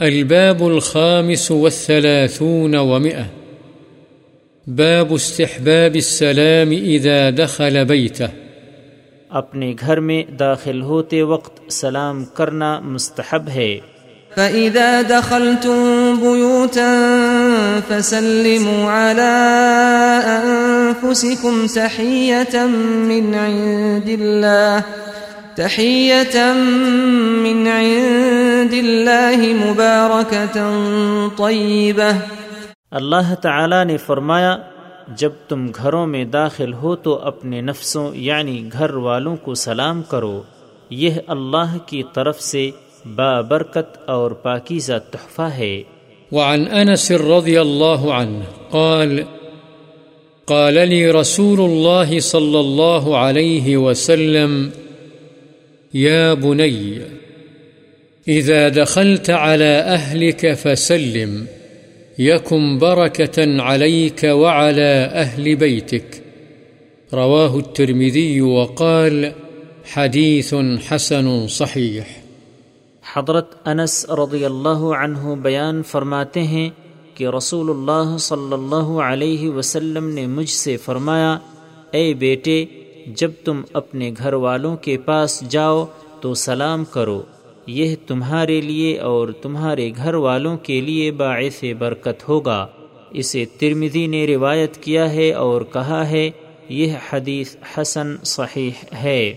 الباب الخامس والثلاثون ومئة. باب استحباب السلام إذا دخل بيته. اپنے گھر میں داخل ہوتے وقت سلام کرنا مستحب ہے۔ فإذا دخلتم بيوتا فسلموا على أنفسكم تحية من عند الله تحية من عند الله مباركة طيبة۔ اللہ تعالی نے فرمایا جب تم گھروں میں داخل ہو تو اپنے نفسوں یعنی گھر والوں کو سلام کرو۔ یہ اللہ کی طرف سے بابرکت اور پاکیزہ تحفہ ہے۔ وعن أنس رضي الله عنه قال قال لي رسول الله صلى الله عليه وسلم يا بني إذا دخلت على أهلك فسلم، يكن بركة عليك وعلى أهل بيتك. رواه الترمذي وقال حديث حسن صحيح. حضرت انس رضی اللہ عنہ بیان فرماتے ہیں کہ رسول اللہ صلی اللہ علیہ وسلم نے مجھ سے فرمایا، اے بیٹے، جب تم اپنے گھر والوں کے پاس جاؤ تو سلام کرو۔ یہ تمہارے لیے اور تمہارے گھر والوں کے لیے باعث برکت ہوگا۔ اسے ترمزی نے روایت کیا ہے اور کہا ہے، یہ حدیث حسن صحیح ہے۔